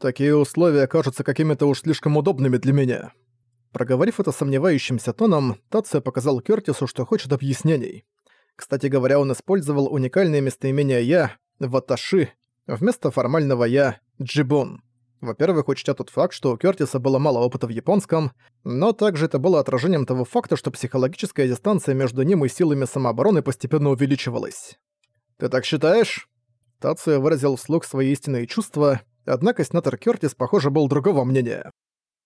Такие условия кажутся какими-то уж слишком удобными для меня. Проговорив это сомневающимся тоном, Тация показал Кёртису, что хочет объяснений. Кстати говоря, он использовал уникальное местоимение «я» «ваташи» вместо формального «я» «джибун». Во-первых, учтя тот факт, что у Кёртиса было мало опыта в японском, но также это было отражением того факта, что психологическая дистанция между ним и силами самообороны постепенно увеличивалась. «Ты так считаешь?» Тация выразил вслух свои истинные чувства, однако сенатор Кёртис, похоже, был другого мнения.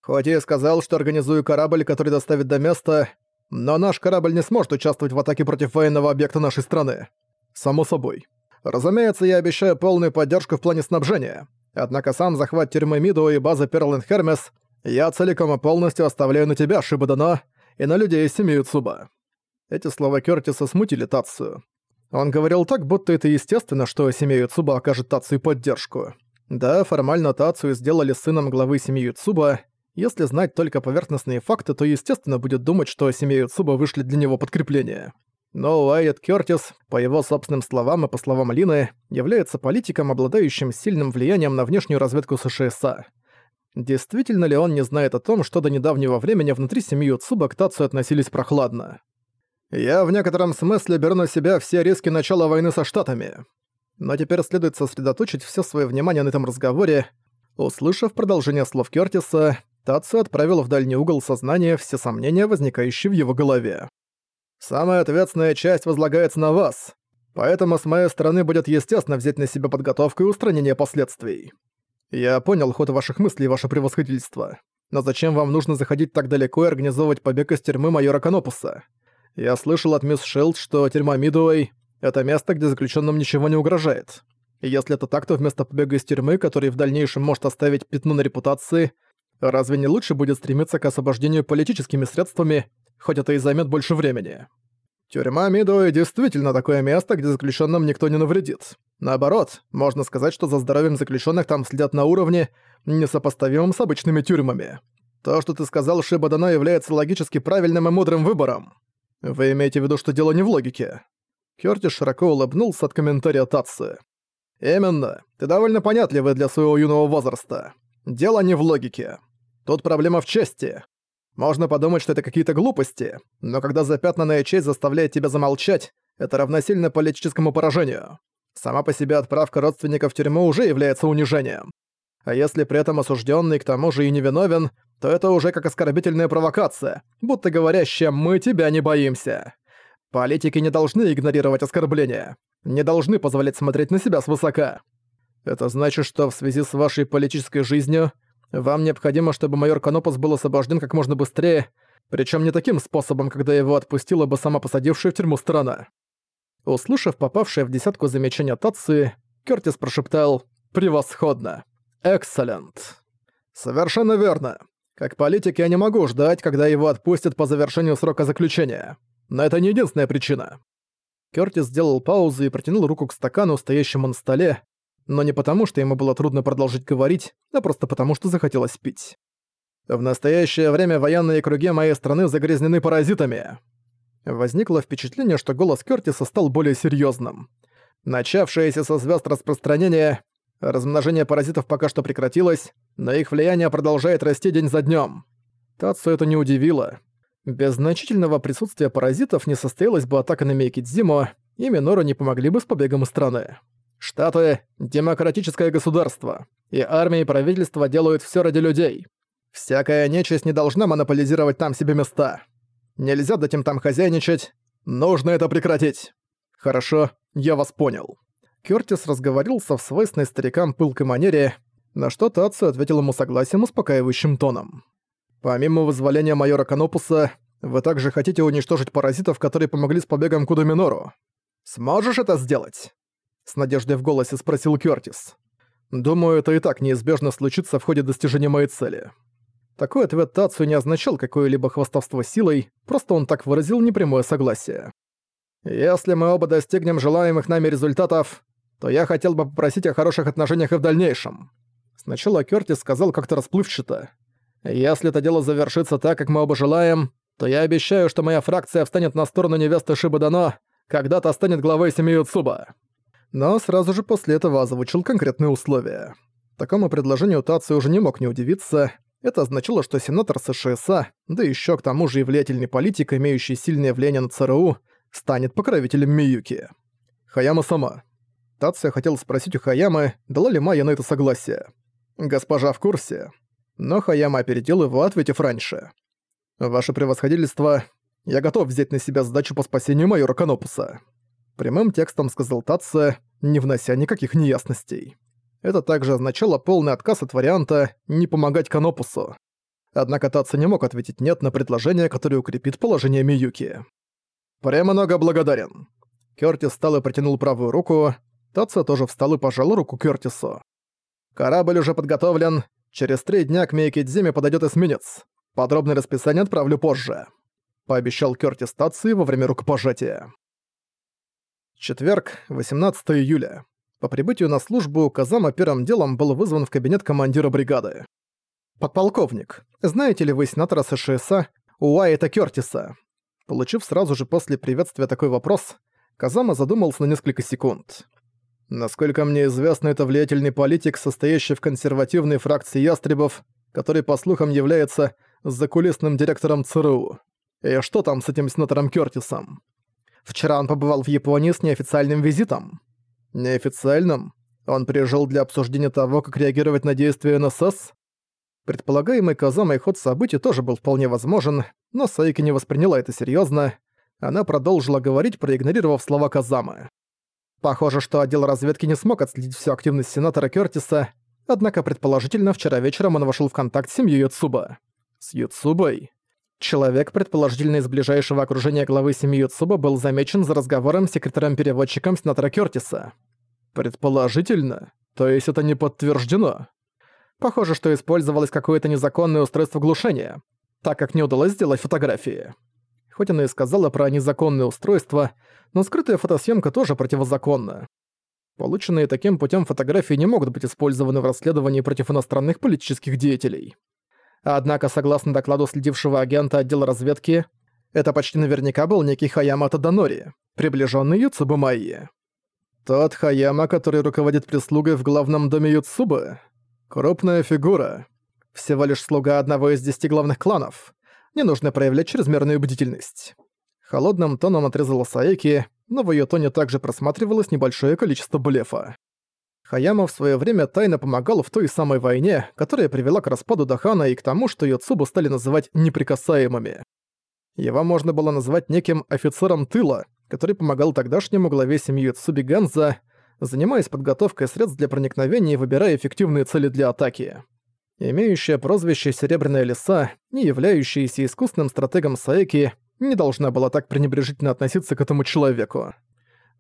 «Хоть я сказал, что организую корабль, который доставит до места, но наш корабль не сможет участвовать в атаке против военного объекта нашей страны. Само собой. Разумеется, я обещаю полную поддержку в плане снабжения. Однако сам захват тюрьмы Мидо и базы Перл Хермес я целиком и полностью оставляю на тебя, Шибадано, и на людей из семьи Цуба». Эти слова Кёртиса смутили Тацию. Он говорил так, будто это естественно, что семья Цуба окажет Тацию поддержку. Да, формально Тацию сделали сыном главы семьи Цуба. Если знать только поверхностные факты, то естественно будет думать, что семья Цуба вышли для него подкрепление. Но Уайт Кёртис, по его собственным словам и по словам Лины, является политиком, обладающим сильным влиянием на внешнюю разведку США. Действительно ли он не знает о том, что до недавнего времени внутри семьи Цуба к Тацу относились прохладно? «Я в некотором смысле беру на себя все риски начала войны со Штатами. Но теперь следует сосредоточить все свое внимание на этом разговоре. Услышав продолжение слов Кёртиса, Тацу отправил в дальний угол сознания все сомнения, возникающие в его голове. Самая ответственная часть возлагается на вас, поэтому с моей стороны будет естественно взять на себя подготовку и устранение последствий. Я понял ход ваших мыслей, ваше превосходительство. Но зачем вам нужно заходить так далеко и организовывать побег из тюрьмы майора Канопуса? Я слышал от мисс Шилд, что тюрьма Мидуэй — это место, где заключенным ничего не угрожает. И если это так, то вместо побега из тюрьмы, который в дальнейшем может оставить пятно на репутации, разве не лучше будет стремиться к освобождению политическими средствами, хоть это и займет больше времени. Тюрьма Мидуэ действительно такое место, где заключенным никто не навредит. Наоборот, можно сказать, что за здоровьем заключенных там следят на уровне, несопоставимом с обычными тюрьмами. То, что ты сказал, Шибадано, является логически правильным и мудрым выбором. Вы имеете в виду, что дело не в логике? Кёртис широко улыбнулся от комментария Татсы. «Именно. Ты довольно понятливый для своего юного возраста. Дело не в логике. Тут проблема в чести. Можно подумать, что это какие-то глупости, но когда запятнанная честь заставляет тебя замолчать, это равносильно политическому поражению. Сама по себе отправка родственников в тюрьму уже является унижением. А если при этом осужденный к тому же и невиновен, то это уже как оскорбительная провокация, будто говорящая «мы тебя не боимся». Политики не должны игнорировать оскорбления, не должны позволять смотреть на себя свысока. Это значит, что в связи с вашей политической жизнью вам необходимо, чтобы майор Канопус был освобожден как можно быстрее, причем не таким способом, когда его отпустила бы сама посадившая в тюрьму страна. Услышав попавшее в десятку замечания Татсы, Кёртис прошептал «Превосходно! Экселлент!» «Совершенно верно. Как политик я не могу ждать, когда его отпустят по завершению срока заключения. Но это не единственная причина». Кёртис сделал паузу и протянул руку к стакану, стоящему на столе, но не потому, что ему было трудно продолжить говорить, а просто потому, что захотелось пить. В настоящее время военные круги моей страны загрязнены паразитами. Возникло впечатление, что голос Кёртиса стал более серьезным. Начавшееся со звезд распространение, размножение паразитов пока что прекратилось, но их влияние продолжает расти день за днем. Тацу это не удивило. Без значительного присутствия паразитов не состоялась бы атака на Мейкидзиму, и Минору не помогли бы с побегом из страны. Штаты — демократическое государство, и армия и правительство делают все ради людей. Всякая нечисть не должна монополизировать там себе места. Нельзя дать им там хозяйничать. Нужно это прекратить. Хорошо, я вас понял. Кёртис разговорился в свойственной старикам пылкой манере, на что Тацу ответил ему согласием успокаивающим тоном. Помимо вызволения майора Канопуса, вы также хотите уничтожить паразитов, которые помогли с побегом Кудуминору. Сможешь это сделать? С надеждой в голосе спросил Кёртис. «Думаю, это и так неизбежно случится в ходе достижения моей цели». Такой ответ Тацию не означал какое-либо хвастовство силой, просто он так выразил непрямое согласие. «Если мы оба достигнем желаемых нами результатов, то я хотел бы попросить о хороших отношениях и в дальнейшем». Сначала Кёртис сказал как-то расплывчато. «Если это дело завершится так, как мы оба желаем, то я обещаю, что моя фракция встанет на сторону невесты Шибадано, когда-то станет главой семьи Цуба» но сразу же после этого озвучил конкретные условия. Такому предложению Таци уже не мог не удивиться. Это означало, что сенатор США, да еще к тому же и влиятельный политик, имеющий сильное влияние на ЦРУ, станет покровителем Миюки. Хаяма сама. Тация хотел спросить у Хаямы, дала ли Майя на это согласие. Госпожа в курсе. Но Хаяма опередил его, ответив раньше. «Ваше превосходительство, я готов взять на себя задачу по спасению майора Канопуса». Прямым текстом сказал Тация, не внося никаких неясностей. Это также означало полный отказ от варианта «не помогать Канопусу». Однако Тация не мог ответить «нет» на предложение, которое укрепит положение Миюки. «Премного благодарен». Кёртис встал и протянул правую руку. Тация тоже встал и пожал руку Кёртису. «Корабль уже подготовлен. Через три дня к Мейкидзиме подойдет эсминец. Подробное расписание отправлю позже», — пообещал Кёртис Тации во время рукопожатия. Четверг, 18 июля. По прибытию на службу Казама первым делом был вызван в кабинет командира бригады. «Подполковник, знаете ли вы сенатора США Уайта Кёртиса?» Получив сразу же после приветствия такой вопрос, Казама задумался на несколько секунд. Насколько мне известно, это влиятельный политик, состоящий в консервативной фракции ястребов, который, по слухам, является закулисным директором ЦРУ. И что там с этим сенатором Кёртисом? Вчера он побывал в Японии с неофициальным визитом. Неофициальным? Он приезжал для обсуждения того, как реагировать на действия НСС? Предполагаемый Казамой ход событий тоже был вполне возможен, но Сайки не восприняла это серьезно. Она продолжила говорить, проигнорировав слова Казамы. Похоже, что отдел разведки не смог отследить всю активность сенатора Кёртиса, однако предположительно вчера вечером он вошел в контакт с семьей Юцуба. С Юцубой? Человек, предположительно из ближайшего окружения главы семьи Юцуба, был замечен за разговором с секретарем-переводчиком сенатора Кёртиса. Предположительно? То есть это не подтверждено? Похоже, что использовалось какое-то незаконное устройство глушения, так как не удалось сделать фотографии. Хоть она и сказала про незаконное устройство, но скрытая фотосъемка тоже противозаконна. Полученные таким путем фотографии не могут быть использованы в расследовании против иностранных политических деятелей. Однако, согласно докладу следившего агента отдела разведки, это почти наверняка был некий Хаяма Таданори, приближенный Юцубу Майи. Тот Хаяма, который руководит прислугой в главном доме Юцубы. Крупная фигура. Всего лишь слуга одного из десяти главных кланов не нужно проявлять чрезмерную бдительность. Холодным тоном отрезала Саеки, но в её тоне также просматривалось небольшое количество блефа. Хаяма в своё время тайно помогал в той самой войне, которая привела к распаду Дахана и к тому, что Йоцубу стали называть неприкасаемыми. Его можно было назвать неким офицером тыла, который помогал тогдашнему главе семьи Цуби Ганза, занимаясь подготовкой средств для проникновения и выбирая эффективные цели для атаки имеющая прозвище «Серебряная лиса» и являющаяся искусным стратегом Саеки, не должна была так пренебрежительно относиться к этому человеку.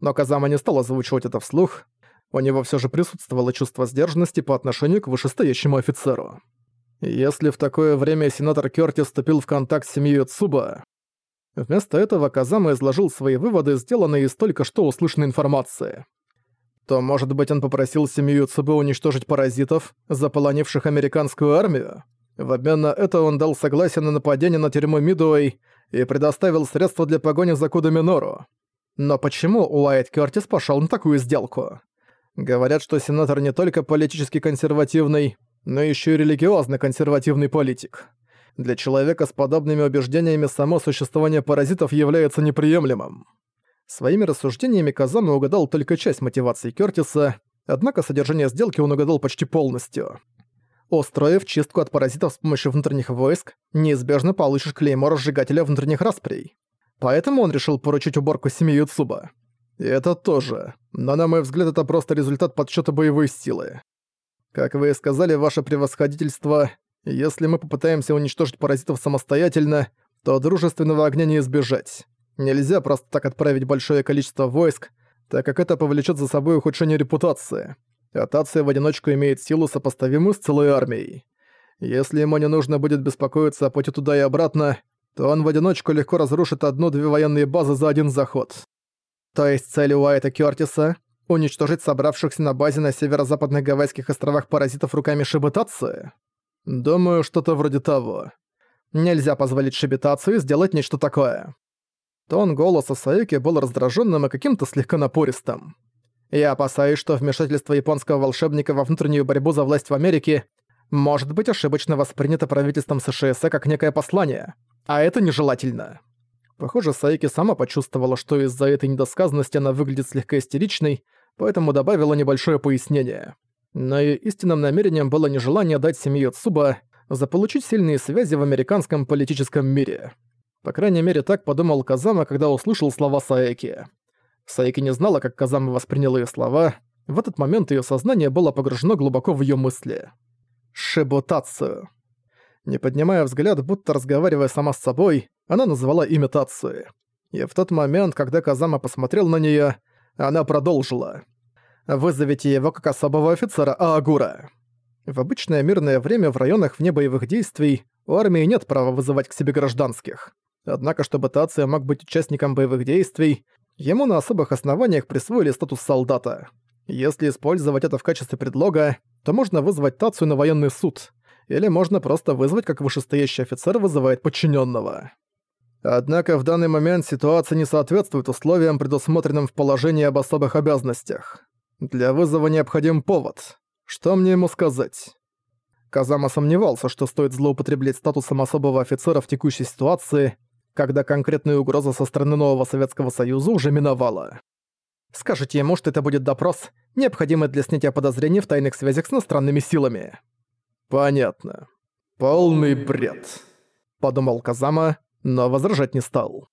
Но Казама не стал озвучивать это вслух, у него все же присутствовало чувство сдержанности по отношению к вышестоящему офицеру. Если в такое время сенатор Кёртис вступил в контакт с семьей Цуба, вместо этого Казама изложил свои выводы, сделанные из только что услышанной информации то, может быть, он попросил семью ЦБ уничтожить паразитов, заполонивших американскую армию? В обмен на это он дал согласие на нападение на тюрьму Мидуэй и предоставил средства для погони за Куда Минору. Но почему Уайт Кёртис пошёл на такую сделку? Говорят, что сенатор не только политически консервативный, но ещё и религиозно консервативный политик. Для человека с подобными убеждениями само существование паразитов является неприемлемым. Своими рассуждениями Казама угадал только часть мотивации Кёртиса, однако содержание сделки он угадал почти полностью. Устроив чистку от паразитов с помощью внутренних войск, неизбежно получишь клеймо разжигателя внутренних расприй. Поэтому он решил поручить уборку семьи Юцуба. И это тоже. Но на мой взгляд, это просто результат подсчёта боевой силы. Как вы и сказали, ваше превосходительство, если мы попытаемся уничтожить паразитов самостоятельно, то дружественного огня не избежать. Нельзя просто так отправить большое количество войск, так как это повлечет за собой ухудшение репутации. Атация в одиночку имеет силу, сопоставимую с целой армией. Если ему не нужно будет беспокоиться о пути туда и обратно, то он в одиночку легко разрушит одну-две военные базы за один заход. То есть цель Уайта Кёртиса — уничтожить собравшихся на базе на северо-западных Гавайских островах паразитов руками Шибутации? Думаю, что-то вроде того. Нельзя позволить Шибитацию сделать нечто такое. Тон голоса Саики был раздраженным и каким-то слегка напористым. Я опасаюсь, что вмешательство японского волшебника во внутреннюю борьбу за власть в Америке может быть ошибочно воспринято правительством США как некое послание, а это нежелательно. Похоже, Саики сама почувствовала, что из-за этой недосказанности она выглядит слегка истеричной, поэтому добавила небольшое пояснение. Но ее истинным намерением было нежелание дать семье Цуба заполучить сильные связи в американском политическом мире. По крайней мере, так подумал Казама, когда услышал слова Саэки. Саэки не знала, как Казама воспринял ее слова. В этот момент ее сознание было погружено глубоко в ее мысли. Шибутацию. Не поднимая взгляд, будто разговаривая сама с собой, она назвала имитацию. И в тот момент, когда Казама посмотрел на нее, она продолжила. «Вызовите его как особого офицера Аагура». В обычное мирное время в районах вне боевых действий у армии нет права вызывать к себе гражданских. Однако, чтобы Тация мог быть участником боевых действий, ему на особых основаниях присвоили статус солдата. Если использовать это в качестве предлога, то можно вызвать Тацию на военный суд, или можно просто вызвать, как вышестоящий офицер вызывает подчиненного. Однако в данный момент ситуация не соответствует условиям, предусмотренным в положении об особых обязанностях. Для вызова необходим повод. Что мне ему сказать? Казама сомневался, что стоит злоупотреблять статусом особого офицера в текущей ситуации, когда конкретная угроза со стороны нового Советского Союза уже миновала. Скажите ему, что это будет допрос, необходимый для снятия подозрений в тайных связях с иностранными силами. Понятно. Полный бред, подумал Казама, но возражать не стал.